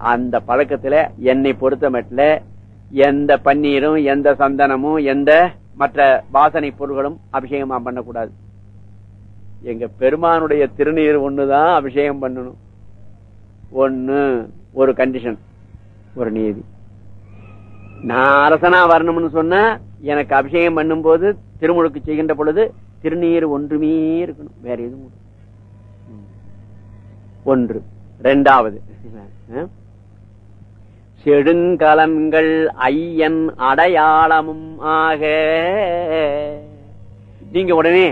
அந்த பழக்கத்துல என்னை பொறுத்த மட்டும் எந்த பன்னீரும் எந்த சந்தனமும் எந்த மற்ற வாசனை பொருள்களும் அபிஷேகமா பண்ணக்கூடாது. எங்க பெருமானுடைய திருநீர் ஒண்ணுதான் அபிஷேகம் பண்ணணும். ஒண்ணு ஒரு கண்டிஷன் ஒரு நீதி. நான் அரசனா வரணும்னு சொன்ன எனக்கு அபிஷேகம் பண்ணும் போது திருமுழுக்கு செய்கின்ற பொழுது திருநீர் ஒன்றுமே இருக்கணும். வேற எதுவும் ஒன்று. ரெண்டாவது. செடுங்கலங்கள் ஐயன் அடையாளமும் ஆக. நீங்க உடனே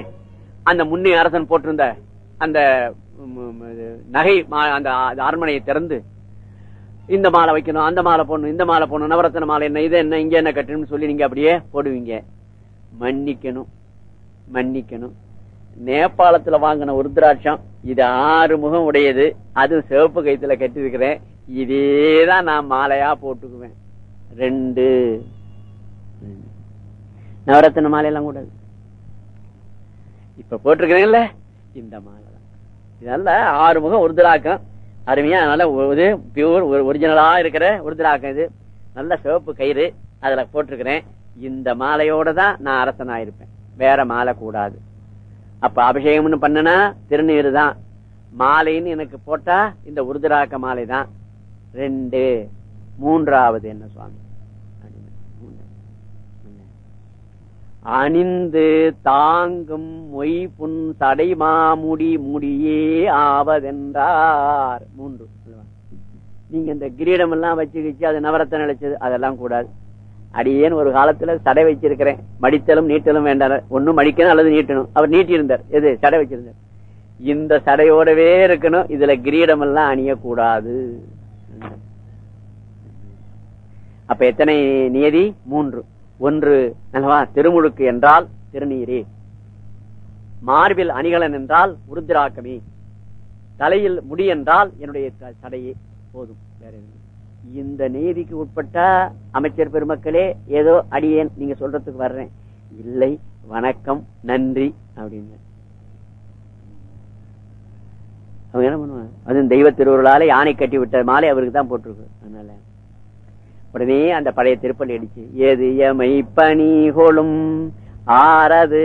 அந்த முன்னே அரசன் போட்டிருந்த அந்த இது நகை மா- அந்த அந்த அரண்மனையை திறந்து இந்த மாலை வைக்கணும் அந்த மாலை போடணும் இந்த மாலை போடணும் நவரத்தன மாலை என்ன இது என்ன இங்க என்ன கட்டணும்னு சொல்லி நீங்க அப்படியே போடுவீங்க. மன்னிக்கணும் மன்னிக்கணும். நேபாளத்துல வாங்கின உருத்ராட்சம் இது ஆறு முகம் உடையது அது சிவப்பு கைத்துல கட்டிருக்கிறேன் இதேதான் நான் மாலையா போட்டுக்குவேன். ரெண்டு. நவரத்தின மாலையெல்லாம் கூடாது. இப்ப போட்டிருக்கிறீங்கல்ல இந்த மாலை தான் இதனால ஆறு முகம் அருமையா அதனால ஒரு பியூர் ஒரிஜினலா இருக்கிற உருதுராக்கம் இது. நல்ல சிவப்பு கயிறு அதுல போட்டிருக்கிறேன். இந்த மாலையோட தான் நான் அரசனாயிருப்பேன். வேற மாலை கூடாது. அப்ப அபிஷேகம்னு பண்ணனா திருநீர் தான் மாலைன்னு எனக்கு போட்டா இந்த உருதுராக்க மாலை தான் ரெண்டு மூன்றாவது என்ன சுவாமி? அணிந்து தாங்கும் மொய் புன் தடை மாமுடி முடியே ஆவதென்றார். மூன்று நீங்க இந்த கிரீடம் எல்லாம் வச்சு வச்சு அது நவரத்தை நினைச்சது அதெல்லாம் கூடாது. அடியேன் ஒரு காலத்துல சடை வச்சிருக்கிறேன். மடித்தலும் நீட்டலும் வேண்டாம். ஒண்ணும் மடிக்கணும் அல்லது நீட்டணும். அவர் நீட்டியிருந்தார். எது? சடை வச்சிருந்தார். இந்த சடையோடவே இருக்கணும். இதுல கிரீடம் எல்லாம் அணியக்கூடாது. அப்ப எத்தனை நியதி? மூன்று. ஒன்று அல்லவா? திருமுழுக்கு என்றால் திருநீரே. மார்பில் அணிகலன் என்றால் உருத்திராக்கமே. தலையில் முடி என்றால் என்னுடைய த- போதும். வேற இந்த நீதிக்கு உட்பட்ட அமைச்சர் பெருமக்களே ஏதோ அடியேன் நீங்க சொல்றதுக்கு வர்றேன். இல்லை வணக்கம் நன்றி அப்படின்னு. அவங்க என்ன பண்ணுவாங்க? அது தெய்வ திருவுருளால யானை கட்டி விட்ட மாலை அவருக்கு தான் போட்டிருக்கு. அதனால உடனே அந்த பழைய திருப்பள்ளி அடிச்சு எது எமை பணி கொளும் ஆறது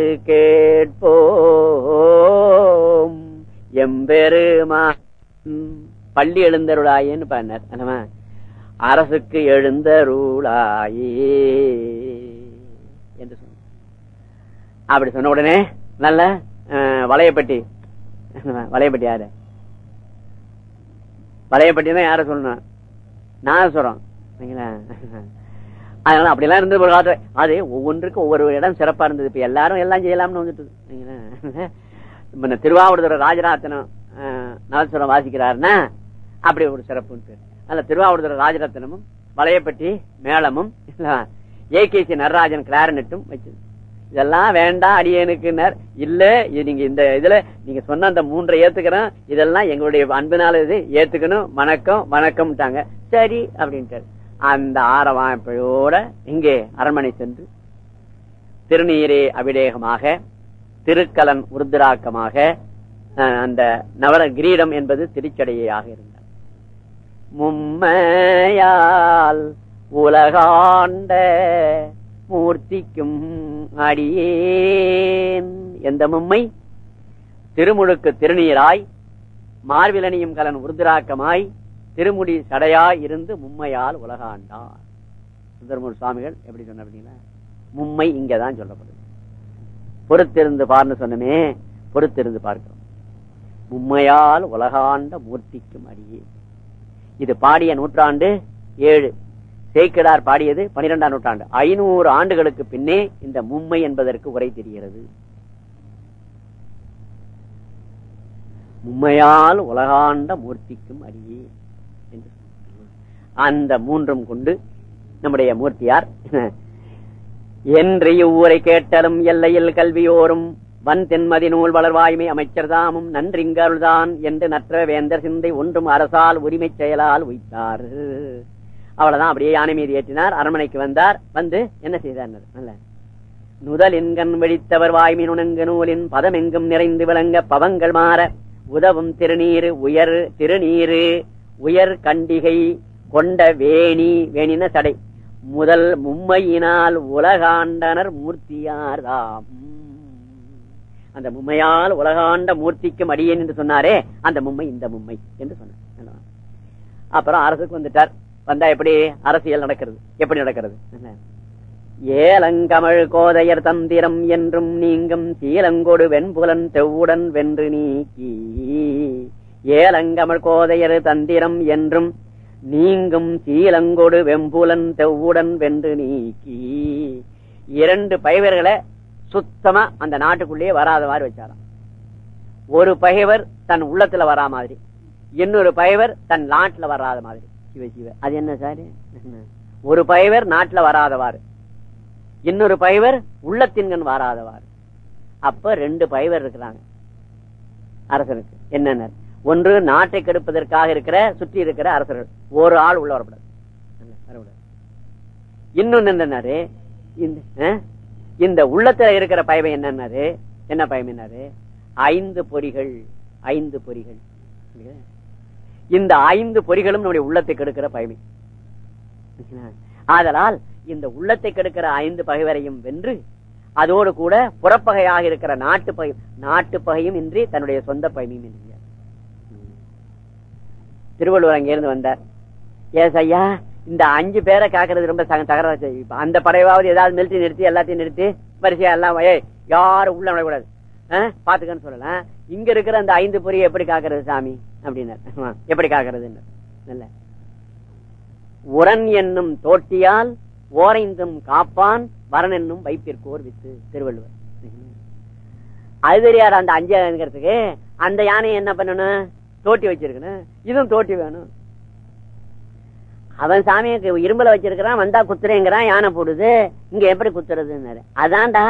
கேட்போம். எம்பெருமா பள்ளி எழுந்தருளாயேன்னு பண்ணார் அல்லவா அரசுக்கு எழுந்தருளாயே என்று சொன்ன அப்படி சொன்ன உடனே நல்ல வளையப்பட்டி வளையப்பட்டி யாரு? வளையப்பட்டி தான் யார சொல்லணும்? நான் சரிங்களா? அதனால அப்படிலாம் இருந்தது ஒரு காலத்துல அது ஒவ்வொன்றுக்கும் ஒவ்வொரு இடம் சிறப்பா இருந்தது. இப்ப எல்லாரும் எல்லாம் செய்யலாம்னு வந்துட்டு சரிங்களா? இப்ப திருவாவூர் நலசுரம் வாசிக்கிறாருன்னா அப்படி ஒரு சிறப்புன்னு பேர் அதுல திருவாவூர் ராஜரத்னமும் வளையப்பட்டி மேளமும் ஏகேசி நடராஜன் கிளாரனட்டும் வச்சது இதெல்லாம் வேண்டாம் அடியனுக்குனர் இல்ல நீங்க இந்த இதுல நீங்க சொன்ன அந்த மூன்றை ஏத்துக்கிறோம் இதெல்லாம் எங்களுடைய அன்பினால இது ஏத்துக்கணும். வணக்கம் வணக்கம்ட்டாங்க. சரி அப்படின்ட்டு அந்த ஆரவாய்ப்பையோட இங்கே அரண்மனை சென்று திருநீரே அபிடேகமாக திருக்கலன் உருதிராக்கமாக அஹ், அந்த நவர கிரீடம் என்பது திருச்சடையாக இருந்தார் மும்மையால் உலகாண்ட மூர்த்திக்கும் அடியேன். எந்த மும்மை? திருமுழுக்கு திருநீராய் மார்விலனியும் கலன் உருதிராக்கமாய் திருமுடி சடையா இருந்து மும்மையால் உலகாண்டார் சுந்தரமூர் சுவாமிகள் எப்படி சொன்ன அப்படிங்களா மும்மை இங்கதான் சொல்லப்படுது. பொறுத்திருந்து பார்னு சொன்னமே பொறுத்திருந்து பார்க்கிறோம். மும்மையால் உலகாண்ட மூர்த்திக்கும் அடியே. இது பாடிய நூற்றாண்டு ஏழு. சேக்கிடார் பாடியது பனிரெண்டாம் நூற்றாண்டு. ஐநூறு ஆண்டுகளுக்கு பின்னே இந்த மும்மை என்பதற்கு உரை தெரிகிறது. மும்மையால் உலகாண்ட மூர்த்திக்கும் அடியே. அந்த மூன்றும் கொண்டு நம்முடைய மூர்த்தியார் என்று இவ்வூரை கேட்டலும் எல்லையில் கல்வியோரும் வன் தென்மதி நூல் வளர்வாய்மை அமைச்சர் தாமும் நன்றிங்கருள்தான் என்று நற்ற வேந்தர் சிந்தை ஒன்றும் அரசால் உரிமை செயலால் உயித்தார். அவ்வளவுதான். அப்படியே யானை மீது ஏற்றினார். அரண்மனைக்கு வந்தார். வந்து என்ன செய்தார்? நல்ல. நுதல் வெடித்தவர் வாய்மை நுணங்கு நூலின் பதமெங்கும் நிறைந்து விளங்க பவங்கள் மாற உதவும் திருநீரு உயர் திருநீரு உயர் கண்டிகை கொண்ட வேணி வேணின சடை. முதல் மும்மையினால் உலகாண்டனர் மூர்த்தியாராம் அந்த மும்மையால் உலகாண்ட மூர்த்திக்கும் அடியேன் என்று சொன்னாரே அந்த மும்மை இந்த மும்மை என்று சொன்னார். அப்புறம் அரசுக்கு வந்துட்டார். வந்தா எப்படி அரசியல் நடக்கிறது? எப்படி நடக்கிறது? ஏலங்கமழ் கோதையர் தந்திரம் என்றும் நீங்கும் சீலங்கொடு வெண்புலன் தெவ்வுடன் வென்று நீக்கி. ஏலங்கமழ் கோதையர் தந்திரம் என்றும் நீங்கும் சீலங்கொடு வெம்புலன் தெவ்வுடன் வென்று நீக்கி. இரண்டு பகைவர்களை சுத்தமா அந்த நாட்டுக்குள்ளேயே வராத மாதிரி வச்சாராம். ஒரு பகைவர் தன் உள்ளத்துல வரா மாதிரி இன்னொரு பகைவர் தன் நாட்டுல வராத மாதிரி. சிவ சிவ அது என்ன சாரு? ஒரு பகைவர் நாட்டுல வராதவாறு இன்னொரு பகைவர் உள்ளத்தின்கண் வராதவாறு. அப்ப ரெண்டு பகைவர் இருக்கிறாங்க அரசனுக்கு. என்னென்ன? ஒன்று நாட்டை கெடுப்பதற்காக இருக்கிற சுற்றி இருக்கிற அரசர்கள். ஒரு ஆள் உள்ள வரப்படாது. வரக்கூடாது இன்னொன்னு என்னன்னாரு? இந்த உள்ளத்துல இருக்கிற பயமை என்னன்னாரு? என்ன பயம் என்னாரு ஐந்து பொறிகள் ஐந்து பொறிகள். இந்த ஐந்து பொறிகளும் நம்முடைய உள்ளத்தை கெடுக்கிற பயமை. ஆதலால் இந்த உள்ளத்தை கெடுக்கிற ஐந்து பகைவரையும் வென்று அதோடு கூட புறப்பகையாக இருக்கிற நாட்டு பகை நாட்டு பகையும் இன்றி தன்னுடைய சொந்த பயமையும் இன்றி. திருவள்ளுவர் அங்கிருந்து வந்தார். ஏஸ் ஐயா இந்த அஞ்சு பேரை காக்குறது ரொம்ப தகராறு அந்த படையாவது ஏதாவது நிறுத்தி நிறுத்தி எல்லாத்தையும் நிறுத்தி வரிசையா எல்லாம் யாரும் உள்ள விடக்கூடாது பாத்துக்கன்னு சொல்லலாம் இங்க இருக்கிற அந்த ஐந்து பொறியை எப்படி காக்குறது சாமி? அப்படின்னாரு. எப்படி காக்குறது நல்ல உரன் என்னும் தோட்டியால் ஓரைந்தும் காப்பான் வரன் என்னும் வைப்பிற்கோர் வித்து. திருவள்ளுவர். அது தெரியாது அந்த அஞ்சு அந்த யானையை என்ன பண்ணணும்? தோட்டி வச்சிருக்கணும். இதுவும் தோட்டி வேணும். அவன் சாமியை இரும்புல வச்சிருக்கிறான் வந்தா குத்துறேங்கிறான் யானை போடுது. இங்க எப்படி குத்துறதுன்னு அதான்டா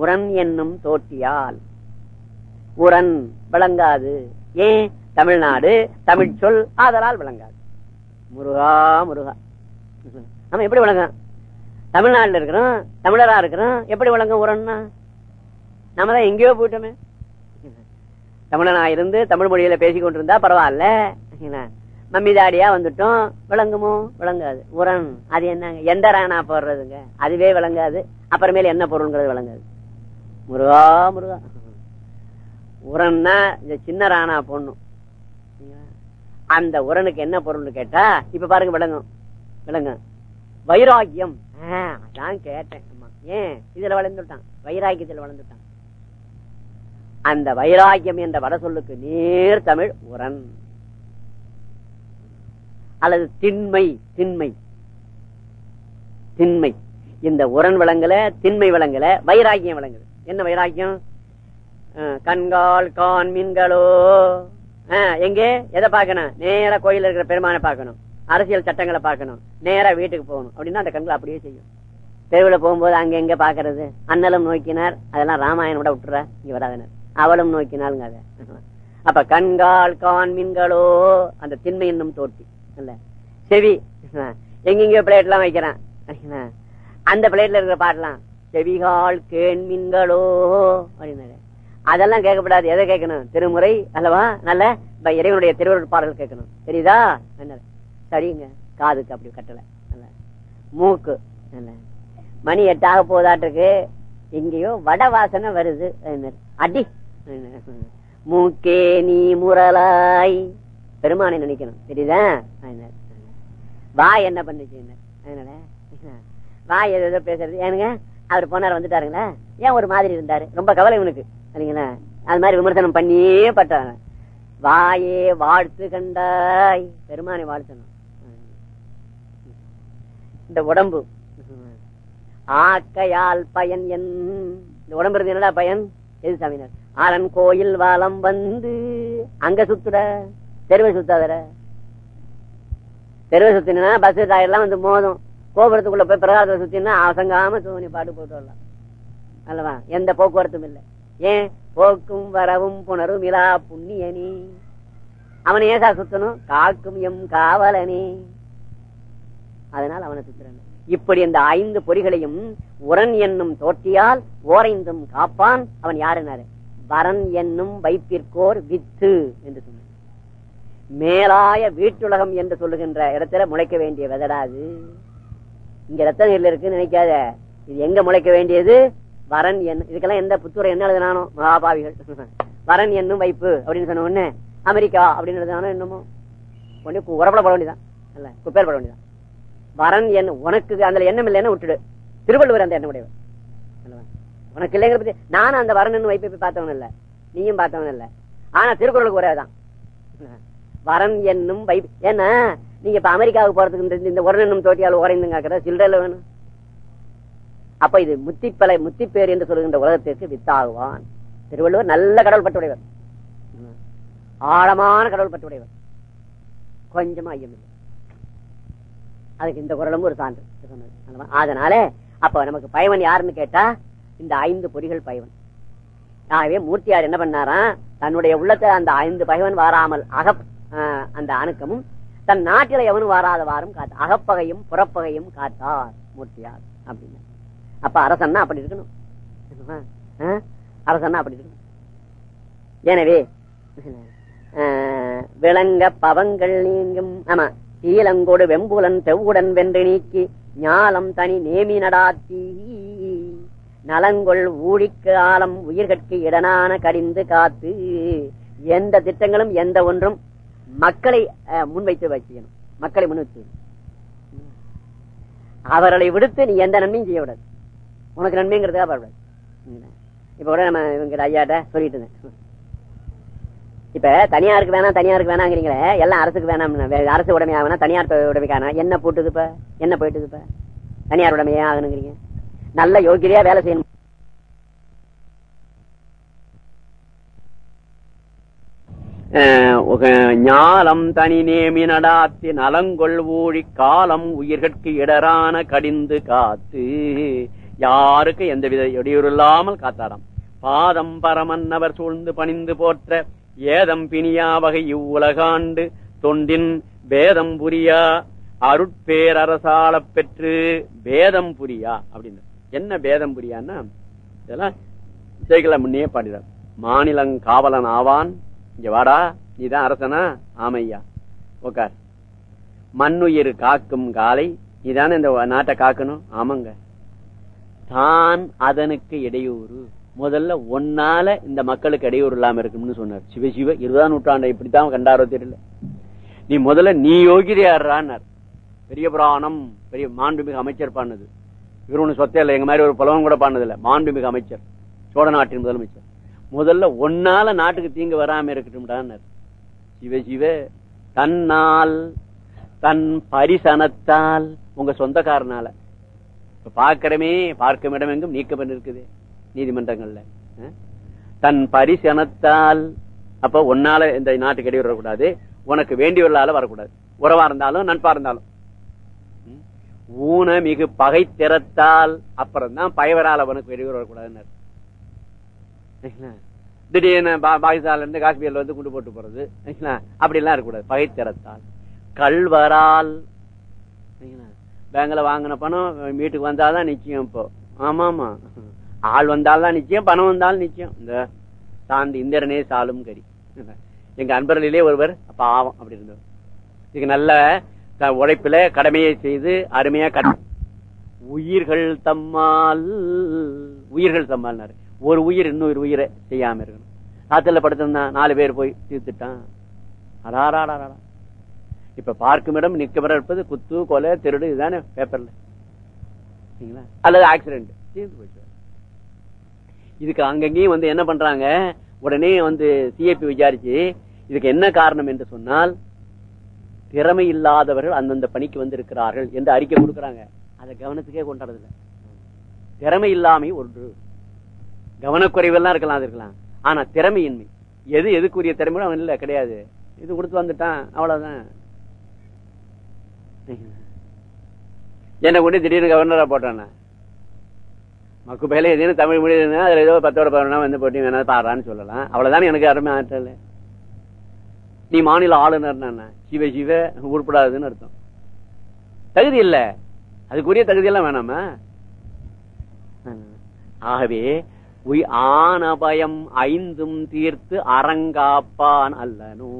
உரன் என்னும் தோட்டியால். உரன் விளங்காது. ஏன்? தமிழ்நாடு தமிழ் சொல் ஆதலால் விளங்காது. முருகா முருகா. நம்ம எப்படி விளங்க தமிழ்நாட்டில் இருக்கிறோம் தமிழரா இருக்கிறோம் எப்படி விளங்க உரன்னா நம்ம தான் எங்கேயோ போயிட்டோமே. தமிழனா இருந்து தமிழ் மொழியில பேசிக்கொண்டிருந்தா பரவாயில்ல. மம்மிதாடியா வந்துட்டோம். விளங்குமோ? விளங்காது. உரன். அது என்னங்க? எந்த ராணா போடுறதுங்க? அதுவே விளங்காது. அப்புறமேல என்ன பொருள்ங்கிறது விளங்காது. முருகா முருகா. உரன்னா இந்த சின்ன ராணா போடணும். அந்த உரனுக்கு என்ன பொருள்னு கேட்டா இப்ப பாருங்க விளங்கும். விளங்கும். வைராக்கியம். அதான் கேட்டேன். ஏன்? இதுல வளர்ந்துட்டான். வைராக்கியத்துல வளர்ந்துட்டான். அந்த வைராக்கியம் என்ற வட சொல்லுக்கு நேர் தமிழ் உரன். அல்லது திண்மை திண்மை. திண்மை. இந்த உரன் விளங்கல திண்மை விளங்கல வைராக்கியம் விளங்குது என்ன வைராக்கியம் கண்கால் கான் மீன்களோ. எங்கே? எதை பார்க்கணும்? நேர கோயில் இருக்கிற பெருமானை பார்க்கணும். அரசியல் சட்டங்களை பார்க்கணும். நேரா வீட்டுக்கு போகணும். அப்படின்னா அந்த கண்கள் அப்படியே செய்யும். தெருவில் போகும்போது அங்க எங்க பாக்குறது அண்ணலும் நோக்கினார். அதெல்லாம் ராமாயணம் விட விட்டுற இங்க வராதனர். அவளும் நோக்கினாலுங்க அத. அப்ப கண்கால் கான் மீன்களோ அந்த திண்மை இன்னும் தோட்டி. இல்ல. செவி. எங்கெங்க பிளேட் எல்லாம் வைக்கிறான் அந்த பிளேட்ல இருக்கிற பாட்டலாம் செவிகால் கேண் மீன்களோ அப்படின்னாரு. அதெல்லாம் கேட்கப்படாது. எதை கேட்கணும்? திருமுறை அல்லவா? நல்ல இறைவனுடைய திருவருள் பாடல் கேட்கணும். தெரியுதா? என்ன சரிங்க. காதுக்கு அப்படி கட்டல. மூக்கு. மணி எட்டாக போதாட்டுக்கு எங்கேயோ வட வாசனை வருது அடி. மூக்கே நீ முரலாய். பெருமானை நினைக்கணும். தெரியுதா? வா என்ன பண்ணுச்சு? அதனால வாய் ஏதோ பேசுறது. ஏனுங்க? அவர் போனார் வந்துட்டாருங்களா? ஏன் ஒரு மாதிரி இருந்தாரு? ரொம்ப கவலை இவனுக்கு. சரிங்களா? அது மாதிரி விமர்சனம் பண்ணியே பட்டாங்க வாயே வாழ்த்து கண்டாய். பெருமானை வாழ்த்தணும். இந்த உடம்பு. ஆக்கையால் பயன் என். இந்த உடம்பு இருந்து என்னடா பயன்? எது சாமினார்? அரண் கோயில் வாலம் வந்து அங்க சுத்துட தெருவை சுத்தாதர தெருவை சுத்தினா பஸ் டயர்லாம் வந்து மோதும். கோபுரத்துக்குள்ள போய் பிரகாரத்தை சுத்தினா அவசங்காம தூணி பாட்டு போட்டு வரலாம். அல்லவா? எந்த போக்குவரத்தும் இல்லை. ஏன்? போக்கும் வரவும் புணரும் இலா புண்ணியனி. அவனை ஏசா சுத்தணும்? காக்கும் எம் காவலனி. அதனால் அவனை சுத்துறாங்க இப்படி இந்த ஐந்து பொறிகளையும் உரன் என்னும் தோட்டியால் ஓரைந்தும் காப்பான் அவன் யாருனாரு வரன் என்னும் வைப்பிற்கோர் வித்து என்று சொன்னார். மேலாய வீட்டுலகம் என்று சொல்லுகின்ற இடத்துல முளைக்க வேண்டிய விதடாது இங்க ரத்த நீர்ல இருக்குன்னு நினைக்காத. இது எங்க முளைக்க வேண்டியது? வரன் என் இதுக்கெல்லாம் எந்த புத்துறை என்ன எழுதினானோ? மகாபாவிகள். வரன் என்னும் வைப்பு அப்படின்னு சொன்ன உடனே அமெரிக்கா அப்படின்னு எழுதினானோ என்னமோ? உடனே உரப்பட பட வேண்டியதான் இல்ல குப்பேர் பட வேண்டியதான் வரன் என் உனக்கு அந்த எண்ணம் இல்லைன்னு விட்டுடு. திருவள்ளுவர் அந்த எண்ணம் உடையவர். உனக்கு இல்லைங்கிற பத்தி நானும் அந்த வரன் வைப்பை போய் பார்த்தவன் இல்ல. நீயும் பார்த்தவன் இல்ல. ஆனா திருக்குறளுக்கு ஒரேதான் வரன் என்னும் வைப் ஏன்னா நீங்க இப்ப அமெரிக்காவுக்கு போறதுக்கு இந்த- உரணும் உரன் என்னும் தோட்டியால் சில்லறையில வேணும். அப்ப இது முத்திப்பலை முத்திப்பேர் என்று சொல்லுகின்ற உலகத்திற்கு வித்தாகுவான். திருவள்ளுவர் நல்ல கடவுள் பட்டுடையவர் ஆழமான கடவுள் பட்டுடையவர் கொஞ்சமா ஐயமில்லை அதுக்கு இந்த குரலும் ஒரு சான்று. அதனால அப்ப நமக்கு பயவன் யாருன்னு கேட்டா இந்த ஐந்து பொறிகள் பயவன் ஆகவே மூர்த்தியார் என்ன பண்ணாராம்? தன்னுடைய உள்ளத்தை அந்த ஐந்து பகைவன் வாராமல் அக அந்த அணுக்கமும் தன் நாட்டில எவனும் வாராதவாறும் காத்த அகப்பகையும் புறப்பகையும் காத்தார் மூர்த்தியார் அப்படின்னு. அப்ப அரசன்னா அப்படி இருக்கணும். அரசன்னா அப்படி இருக்கணும். எனவே விளங்க பவங்கள் நீங்கும் ஆமா சீலங்கொடு வெம்புலன் தெவ்வுடன் வென்று நீக்கி ஞாலம் தனி நேமி நடாத்தி நலங்கொள் ஊழிக்கு ஆலம் உயிர்கட்கு இடனான கடிந்து காத்து எந்த திட்டங்களும் எந்த ஒன்றும் மக்களை அஹ், முன்வைத்து வச்சுக்கணும் மக்களை முன் அவர்களை விடுத்து நீ எந்த நன்மையும் செய்ய விடாது உனக்கு நன்மைங்கிறதுக்காக வரக்கூடாது இப்ப கூட நம்ம இவங்க ஐயாட்ட சொல்லிட்டு இருந்தேன். இப்ப தனியாருக்கு வேணாம் தனியாருக்கு வேணாங்கிறீங்களே எல்லாம் அரசுக்கு வேணாம் அரசு உடமையாக வேணாம் தனியார் உடமைக்கான? என்ன போட்டுது இப்ப? என்ன போயிட்டுது இப்ப? தனியார் உடமையே ஆகணுங்கிறீங்க. நல்ல யோகியதையா வேலை செய்யணும். ஞாலம் தனி நேமி நடாத்தி நலங்கொள் ஊழி காலம் உயிர்கட்கு இடரான கடிந்து காத்து. யாருக்கு எந்தவித வித இல்லாமல் காத்தாடம் பாதம் பரமன்னவர் சூழ்ந்து பணிந்து போற்ற ஏதம் பிணியா வகை இவ்வுலகாண்டு. தொண்டின் பேதம் புரியா அருட்பேரரசால பெற்று பேதம் புரியா அப்படின்னு என்ன பேதம் புரியான்னா இதெல்லாம் இசைகளை முன்னே பாடினார். மாநிலங் காவலன் ஆவான். இங்க வாடா நீதான் அரசனா? ஆமையா. உக்கார். மண்ணுயிர் காக்கும் காலை நீதானே இந்த நாட்டை காக்கணும்? ஆமாங்க. தான் அதனுக்கு இடையூறு. முதல்ல ஒன்னால இந்த மக்களுக்கு இடையூறு இல்லாம இருக்கும்னு சொன்னார். சிவ சிவ இருபதாம் நூற்றாண்டை இப்படித்தான் கண்டாரோ தெரியல. நீ முதல்ல நீ யோகிதையாடுறான்னார் பெரிய புராணம் பெரிய மாண்புமிகு அமைச்சர் பண்ணது இவர் ஒண்ணு சொத்தே இல்லை எங்க மாதிரி ஒரு புலவன் கூட பாடினது இல்ல மாண்புமிகு அமைச்சர். சோழ நாட்டின் முதலமைச்சர். முதல்ல ஒன்னால நாட்டுக்கு தீங்கு வராம இருக்கட்டும்டான்னார். சிவ சிவ தன்னால் தன் பரிசனத்தால் உங்க சொந்தக்காரனால. இப்ப பார்க்கிறமே பார்க்கும் இடம் எங்கும் நீக்கம் இருக்குது. நீதிமன்றங்கள்ல. தன் பரிசனத்தால் அப்ப உன்னால இந்த நாட்டுக்கு இடையூறு வரக்கூடாது. உனக்கு வேண்டியவர்களால வரக்கூடாது. உறவா இருந்தாலும் நட்பா இருந்தாலும். ஊன மிகு பகை திறத்தால் அப்புறம் தான் பயவரால் அவனுக்கு வெளியூர் வரக்கூடாதுன்னு திடீர்னு பா- பாகிஸ்தான்ல இருந்து காஷ்மீர்ல வந்து குண்டு போட்டு போறது அப்படிலாம் அப்படி எல்லாம் இருக்கக்கூடாது. பகை திறத்தால். கல்வரால் பேங்க்ல வாங்கின பணம் வீட்டுக்கு வந்தால்தான் நிச்சயம் இப்போ. ஆமா ஆமா ஆள் வந்தால்தான் நிச்சயம் பணம் வந்தாலும் நிச்சயம். இந்த சாந்தி இந்திரனே சாலும் கரி. எங்க அன்பர்களிலே ஒருவர் அப்ப ஆவம் அப்படி இருந்தவர். இதுக்கு நல்ல உழைப்பில கடமையை செய்து அருமையா கட் உயிர்கள் தம்மால் உயிர்கள் தம்மால்னாரு. ஒரு உயிர் இன்னொரு உயிரை செய்யாம இருக்கணும். ஆத்துல படுத்திருந்தான் நாலு பேர் போய் தீர்த்துட்டான். அடாராடாடா இப்ப பார்க்கும் இடம் நிற்கும் இடம் இருப்பது குத்து கொலை திருடு இதுதானே பேப்பர்ல. சரிங்களா? அல்லது ஆக்சிடென்ட். தீர்ந்து போயிட்டு இதுக்கு அங்கங்கேயும் வந்து என்ன பண்றாங்க? உடனே வந்து சிஐபி விசாரிச்சு இதுக்கு என்ன காரணம் என்று சொன்னால் திறமை இல்லாதவர்கள் அந்தந்த பணிக்கு வந்து இருக்கிறார்கள் என்று அறிக்கை கொடுக்கிறாங்க. அதை கவனத்துக்கே கொண்டாடுறதில்ல. திறமை இல்லாமை ஒன்று. கவனக்குறைவெல்லாம் இருக்கலாம் அது இருக்கலாம். ஆனா திறமையின்மை. எது எதுக்குரிய திறமையோ அவன் இல்லை கிடையாது. இது கொடுத்து வந்துட்டான் அவ்வளவுதான். என்ன கொண்டு திடீர்னு கவர்னரா போட்டானே மக்கு பயில எதுன்னு தமிழ் மொழி அதுல ஏதோ பத்தோட பதினொன்னா வந்து போட்டி வேணா பாடுறான்னு சொல்லலாம். அவ்வளவுதான் எனக்கு அருமை ஆற்றல. நீ மாநில ஆளுநர் சிவ சிவ உருப்படாதுன்னு அர்த்தம். தகுதி இல்ல. அதுக்குரிய தகுதி எல்லாம் வேணாமா? ஆகவே உய் ஆனபயம் ஐந்தும் தீர்த்து அறங்காப்பான் அல்லனோ.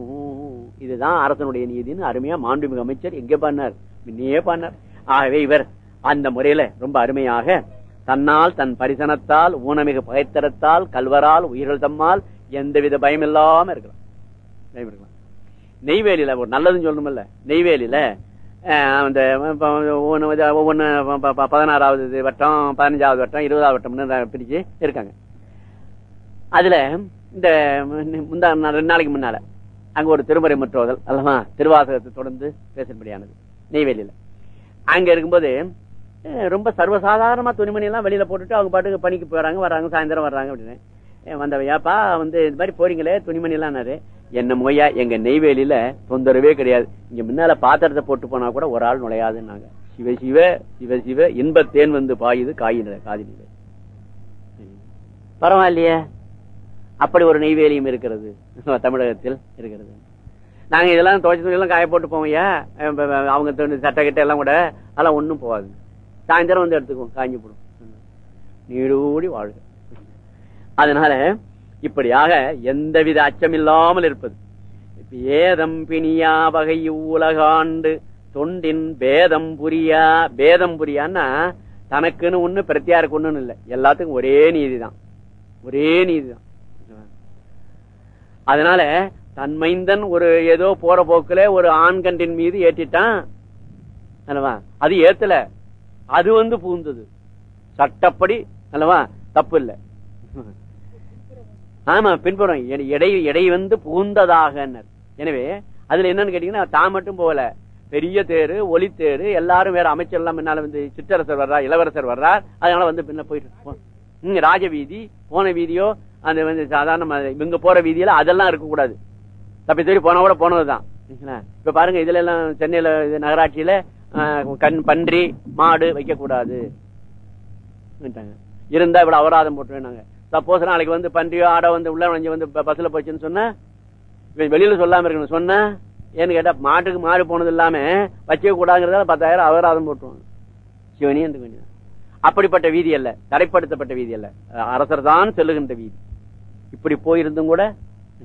இதுதான் அரசனுடைய நீதின்னு அருமையா மாண்புமிகு அமைச்சர் எங்க பண்ணார் முன்னையே பண்ணார் ஆகவே இவர் அந்த முறையில ரொம்ப அருமையாக தன்னால் தன் பரிசனத்தால் ஊனமிகு பகைத்தரத்தால் கல்வரால் உயிர்கள் தம்மால் எந்தவித பயம் இல்லாம இருக்கலாம். பயம் இருக்கலாம் நெய்வேலியில ஒரு நல்லதுன்னு சொல்லணும்ல நெய்வேலியில அந்த ஒவ்வொன்னு ஒவ்வொன்னு பதினாறாவது வட்டம் பதினஞ்சாவது வட்டம் இருபதாவது வட்டம்னு பிரிச்சு இருக்காங்க. அதுல இந்த முந்தா ரெண்டு நாளைக்கு முன்னால அங்க ஒரு திருமறை முற்றுவதல் அல்லவா திருவாசகத்தை தொடர்ந்து பேசும்படியானது நெய்வேலியில. அங்க இருக்கும்போது ரொம்ப சர்வசாதாரணமா துணிமணி எல்லாம் வெளியில போட்டுட்டு அவங்க பாட்டுக்கு பணிக்கு போறாங்க வர்றாங்க சாயந்தரம் வர்றாங்க அப்படின்னு. வந்தவையாப்பா வந்து இந்த மாதிரி போறீங்களே துணிமணி எல்லாம் என்ன மொய்யா எங்க நெய்வேலியில தொந்தரவே கிடையாது. இங்க முன்னால பாத்திரத்தை போட்டு போனா கூட ஒரு ஆள் நுழையாதுன்னாங்க. சிவ சிவ சிவ சிவ இன்பத்தேன் வந்து பாயுது காயின காதினிலே பரவாயில்லையே. அப்படி ஒரு நெய்வேலியும் இருக்கிறது. தமிழகத்தில் இருக்கிறது. நாங்க இதெல்லாம் துவைச்ச துணி எல்லாம் காய போட்டு போவோம்யா அவங்க சட்டை கிட்ட எல்லாம் கூட அதெல்லாம் ஒண்ணும் போகாது. சாயந்தரம் வந்து எடுத்துக்குவோம் காஞ்சி போடும். நீடூடி வாழ்க. அதனால இப்படியாக எந்தவித அச்சமில்லாமல் இருப்பது. ஏதம் பிணியா வகை உலகாண்டு தொண்டின் பேதம் புரியா பேதம் புரியான்னா தனக்குன்னு ஒண்ணு பிரத்தியாருக்கு ஒண்ணுன்னு இல்லை. எல்லாத்துக்கும் ஒரே நீதிதான். ஒரே நீதிதான். அதனால தன்மைந்தன் ஒரு ஏதோ போற போக்குல ஒரு ஆண்கண்டின் மீது ஏற்றிட்டான். அல்லவா? அது ஏத்தல. அது வந்து பூந்தது. சட்டப்படி அல்லவா? தப்பு இல்லை. ஆமா பின்புறம். எடை- எடை வந்து புகுந்ததாக எனவே அதுல என்னன்னு கேட்டீங்கன்னா தான் மட்டும் போகல. பெரிய தேரு ஒலி தேரு எல்லாரும் வேற அமைச்சர் எல்லாம் முன்னால வந்து சிற்றரசர் வர்றார் இளவரசர் வர்றார். அதனால வந்து பின்ன போயிட்டு போ- ராஜ வீதி போன வீதியோ அந்த வந்து சாதாரண ம- இவங்க போற வீதியில அதெல்லாம் இருக்க கூடாது. தப்பி தேடி போன கூட போனதுதான். இப்ப பாருங்க இதுல எல்லாம் சென்னையில இது நகராட்சியில ஆஹ், கண் பன்றி மாடு வைக்க கூடாது இருந்தா இவ்வளவு அபராதம் போட்டுருந்தாங்க சப்போஸ் நாளைக்கு வந்து பன்றியோ ஆடோ வந்து உள்ள நுழைஞ்சு வந்து ப- பஸ்ல போச்சுன்னு சொன்னா வெளியில சொல்லாம இருக்கணும் சொன்னா ஏன்னு கேட்டா மாட்டுக்கு மாடு போனது இல்லாம வச்சுக்க கூடாதுங்கிறதால பத்தாயிரம் அபராதம் போட்டுருவாங்க. சிவனி என்று வேண்டியது. அப்படிப்பட்ட வீதி அல்ல தரைப்படுத்தப்பட்ட வீதி அல்ல. அரசர் தான் செல்லுகின்ற வீதி. இப்படி போயிருந்தும் கூட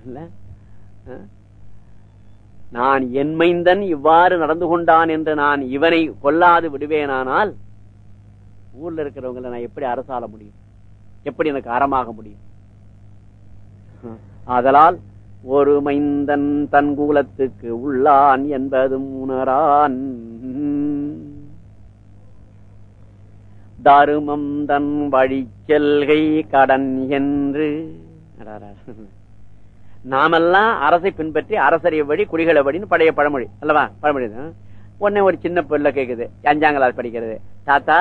இல்ல? நான் என் மைந்தன் இவ்வாறு நடந்து கொண்டான் என்று நான் இவனை கொல்லாது விடுவேனானால் ஊர்ல இருக்கிறவங்களை நான் எப்படி அரசாள முடியும்? எப்படி எனக்கு அறமாக முடியும்? அதனால் ஆதலால் ஒரு மைந்தன் தன் கூலத்துக்கு உள்ளான் என்பதும் உணரான். தருமம் தன் வழி செல்கை கடன் என்று. நாமெல்லாம் அரசை பின்பற்றி அரசரை வழி குடிகளை வழின்னு பழைய பழமொழி. அல்லவா? பழமொழி தான். உடனே ஒரு சின்ன பிள்ளை கேக்குது. அஞ்சாம் கிளாஸ் படிக்கிறது. தாத்தா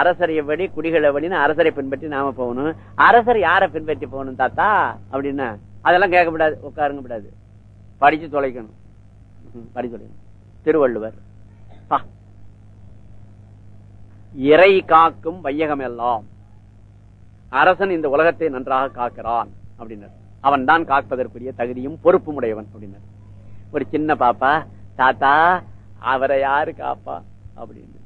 அரசரை எப்படி குடிகளை வழின்னு அரசரை பின்பற்றி நாம போகணும். அரசர் யார பின்பற்றி போகணும் தாத்தா? அப்படின்னா அதெல்லாம் கேட்கக்கூடாது. உட்காருங்க கூடாது. படிச்சு தொலைக்கணும். படிச்சு தொலைக்கணும். திருவள்ளுவர். இறை காக்கும் வையகம் எல்லாம் அரசன் இந்த உலகத்தை நன்றாக காக்கிறான் அப்படின்னார். அவன் தான் காப்பதற்குரிய தகுதியும் பொறுப்பும் உடையவன் அப்படின்னார். ஒரு சின்ன பாப்பா தாத்தா அவரை யாரு காப்பா? அப்படின்னு.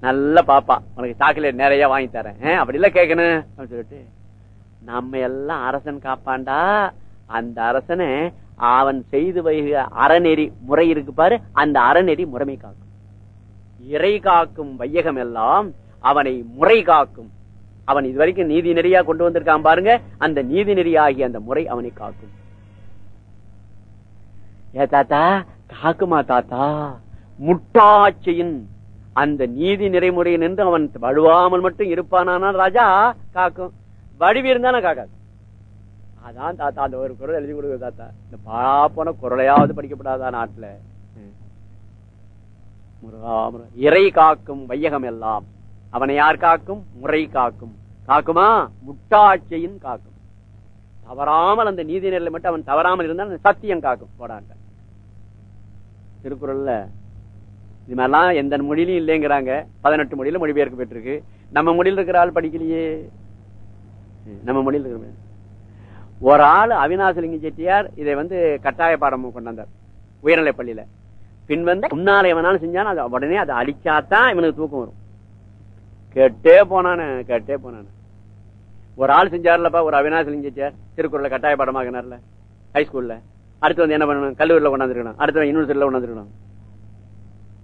நல்ல பாப்பா. உனக்கு சாக்லேட் நிறைய வாங்கி தரேன். அப்படி இல்ல கேட்கணும் அப்படின்னு சொல்லிட்டு நம்ம எல்லாம் அரசன் காப்பாண்டா அந்த அரசனை அவன் செய்து வைக அறநெறி முறை இருக்கு பாரு. அந்த அறநெறி முறைமை காக்கும். இறை காக்கும் வையகம் எல்லாம் அவனை முறை காக்கும். அவன் இதுவரைக்கும் நீதி நெறியா கொண்டு வந்திருக்கான் பாருங்க. அந்த நீதி நெறியாகிய அந்த முறை அவனை காக்கும். ஏ தாத்தா காக்குமா தாத்தா? முட்டாட்சியின் அந்த நீதி நிறைமுறை நின்று அவன் வழுவாமல் மட்டும் இருப்பானான ராஜா? காக்கும். வடிவு இருந்தானே காக்காது. அதான் தாத்தா அந்த ஒரு குரல் எழுதி கொடுங்க தாத்தா. இந்த பாப்போன குரலையாவது படிக்கப்படாதா நாட்டுல? ம். இறை காக்கும் வையகம் எல்லாம் அவனை யார் காக்கும்? முறை காக்கும். காக்குமா? முட்டாட்சியின் காக்கும். தவறாமல் அந்த நீதி நிலை மட்டும் அவன் தவறாமல் இருந்தால் அந்த சத்தியம் காக்கும். போடாண்ட திருக்குறள்ல இது மாதிரிலாம் எந்த மொழியிலும் இல்லைங்கிறாங்க. பதினெட்டு மொழியில மொழிபெயர்க்க பெற்றிருக்கு. நம்ம மொழியில் இருக்கிற ஆள் படிக்கலையே. நம்ம மொழியில் இருக்கிற ஒரு ஆள் அவினாசலிங்க செட்டியார் இதை வந்து கட்டாய பாடம் கொண்டாந்தார். உயர்நிலை பள்ளியில. பின் வந்து முன்னால எவனாலும் செஞ்சாலும் அது உடனே அதை அடிச்சாதான் இவனுக்கு தூக்கம் வரும். கேட்டே போனானு கேட்டே போனானு. ஒரு ஆள் செஞ்சார்லப்பா ஒரு அவினாசலிங்க செட்டியார். திருக்குறளை கட்டாய பாடமாக்கினார்ல ஹைஸ்கூல்ல அடுத்து வந்து என்ன பண்ணணும்? கல்லூரியில் கொண்டாந்துருக்கணும். அடுத்து இன்னொரு கொண்டாந்துருக்கணும்.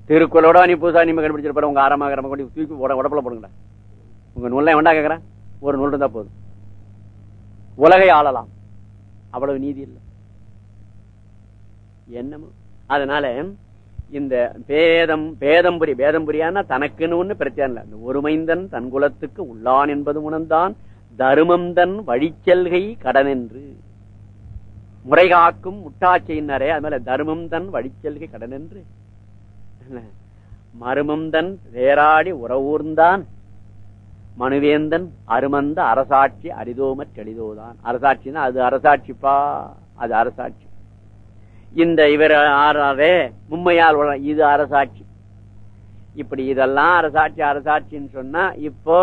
திருக்குறளோட நீ புதுசாக நீ கண்டுபிடிச்சிருப்பாரு உங்க ஆரம்ப கிரம கொண்டு தூக்கி உட உடப்பில் போடுங்கடா. உங்க நூல்ல வேண்டா கேட்குறேன் ஒரு நூல் இருந்தா போதும். உலகை ஆளலாம். அவ்வளவு நீதி இல்லை. என்னமோ? அதனால இந்த பேதம் பேதம் புரி பேதம் புரியானா தனக்குன்னு ஒண்ணு பிரச்சனை இல்லை. இந்த ஒருமைந்தன் தன் குலத்துக்கு உள்ளான் என்பது உணர்ந்தான். தருமம் தன் வழிச்செல்கை கடன் என்று முறைகாக்கும் முட்டாட்சியினரே அது மேல தர்மம் தன் வழிச்செல்கை கடன் என்று மருமம் தன் வேராடி உறவூர்ந்தான். மனுவேந்தன் அருமந்த அரசாட்சி அரிதோமற் தெளிதோதான் அரசாட்சின்னா அது அரசாட்சிப்பா? அது அரசாட்சி. இந்த இவர் ஆறாவே மும்மையால் இது அரசாட்சி. இப்படி இதெல்லாம் அரசாட்சி அரசாட்சின்னு சொன்னா இப்போ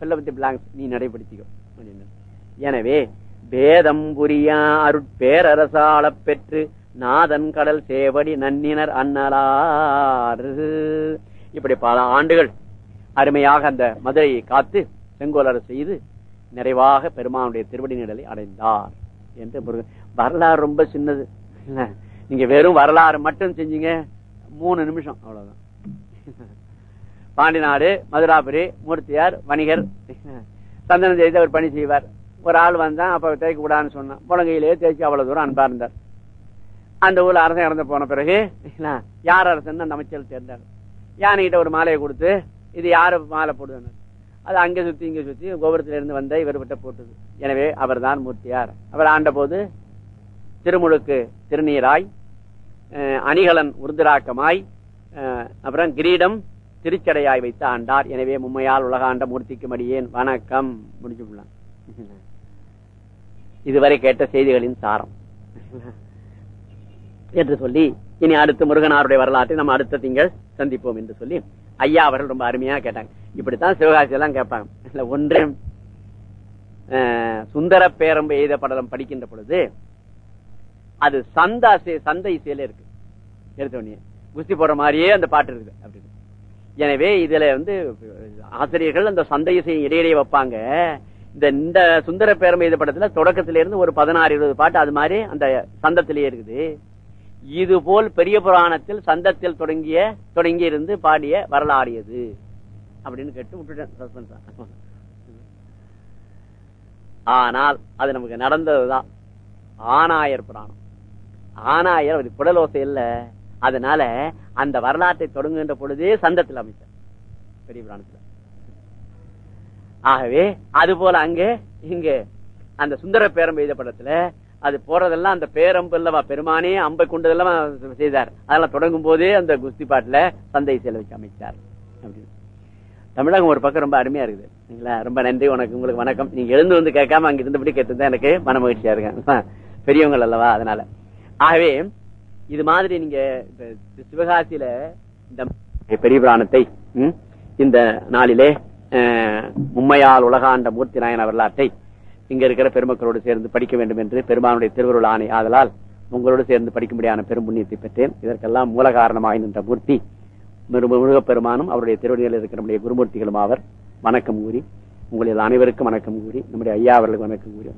பிள்ளை பிளாங்க்ஸ் நீ நடைபடுத்திக்கோ. எனவே பேதம் புரியா அருட்பேரரசாளப் பெற்று நாதன் கடல் சேவடி நன்னினர் அன்னலார். இப்படி பல ஆண்டுகள் அருமையாக அந்த மதுரையை காத்து செங்கோலர் செய்து நிறைவாக பெருமானுடைய திருவடி நிழலை அடைந்தார் என்று வரலாறு ரொம்ப சின்னது. நீங்க வெறும் வரலாறு மட்டும் செஞ்சீங்க மூணு நிமிஷம் அவ்வளவுதான். பாண்டி நாடு மதுராபுரி மூர்த்தியார் வணிகர் சந்தனம் செய்து அவர் பணி செய்வார். ஒரு ஆள் வந்தான் அப்ப தேய்க்க கூடாதுன்னு சொன்னான். முழங்கையிலேயே தேய்ச்சி அவ்வளவு தூரம் அன்பா இருந்தார். அந்த ஊர்ல அரசன் இறந்து போன பிறகு யார் அரசன் அந்த அமைச்சர் சேர்ந்தார் யானைகிட்ட ஒரு மாலையை கொடுத்து இது யாரு மாலை போடுதுன்னு. அது அங்கே சுத்தி இங்கே சுத்தி கோபுரத்துல இருந்து வந்த இவர் விட்ட போட்டது. எனவே அவர்தான் மூர்த்தியார். அவர் ஆண்ட போது திருமுழுக்கு திருநீராய் அணிகலன் உருதிராக்கமாய் அப்புறம் கிரீடம் திருச்சடையாய் வைத்து ஆண்டார். எனவே மும்மையால் உலகாண்ட மூர்த்திக்கு மடியேன். வணக்கம். முடிஞ்சு இதுவரை கேட்ட செய்திகளின் சாரம். என்று சொல்லி இனி அடுத்து முருகனாருடைய வரலாற்றை நம்ம அடுத்த திங்கள் சந்திப்போம் என்று சொல்லி ஐயா அவர்கள் ரொம்ப அருமையா கேட்டாங்க. இப்படித்தான் சிவகாசி எல்லாம் கேட்பாங்க. இல்ல ஒன்று சுந்தர பேரம்பு எய்த படலம் படிக்கின்ற பொழுது அது சந்தா சந்த சந்தை இசையில இருக்கு. எடுத்தோடனே குஸ்தி போடுற மாதிரியே அந்த பாட்டு இருக்குது அப்படின்னு. எனவே இதுல வந்து ஆசிரியர்கள் அந்த சந்தை இசையை இடையிடையே வைப்பாங்க. இந்த இந்த சுந்தர பேரமை இது படத்துல தொடக்கத்தில இருந்து ஒரு பதினாறு இருபது பாட்டு அது மாதிரி அந்த சந்தத்திலேயே இருக்குது. இது போல் பெரிய புராணத்தில் சந்தத்தில் தொடங்கிய தொடங்கி இருந்து பாடிய வரலாறியது. அப்படின்னு கேட்டு விட்டுட்டேன் ஆனால் அது நமக்கு நடந்ததுதான். ஆனாயர் புராணம். ஆனாயர் அது குடலோசை இல்ல. அதனால அந்த வரலாற்றை தொடங்குகின்ற பொழுதே சந்தத்தில் அமைச்சார். பெரிய புராணத்தில். ஆகவே அது போல அங்கே இங்க அந்த சுந்தர பேரம்பு எழுத படத்துல அது போறதெல்லாம் அந்த பேரம்பு இல்லவா பெருமானே அம்பை கொண்டதெல்லாம் செய்தார். அதெல்லாம் தொடங்கும் போதே அந்த குஸ்தி பாட்டுல சந்தை செலவுக்கு அமைச்சார். அப்படின்னு. தமிழகம் ஒரு பக்கம் ரொம்ப அருமையா இருக்குது. சரிங்களா ரொம்ப நன்றி உனக்கு உங்களுக்கு வணக்கம். நீங்க எழுந்து வந்து கேட்காம அங்க இருந்தபடி கேட்டுதான் எனக்கு மன மகிழ்ச்சியா இருக்கேன் பெரியவங்க அல்லவா அதனால. ஆகவே இது மாதிரி நீங்க சிவகாசியில இந்த பெரிய புராணத்தை இந்த நாளிலே உண்மையால் உலகாண்ட மூர்த்தி நாயன வரலாற்றை இங்க இருக்கிற பெருமக்களோடு சேர்ந்து படிக்க வேண்டும் என்று பெருமானுடைய திருவருள் ஆணை ஆதலால் உங்களோடு சேர்ந்து படிக்கும்படியான பெரும் புண்ணியத்தை பெற்றேன். இதற்கெல்லாம் மூல காரணமாக நின்ற மூர்த்தி முருகப்பெருமானும் அவருடைய திருவடியில் இருக்கிற நம்முடைய குருமூர்த்திகளும் அவர் வணக்கம் கூறி உங்களில் அனைவருக்கும் வணக்கம் கூறி நம்முடைய ஐயா அவர்களுக்கு வணக்கம் கூறி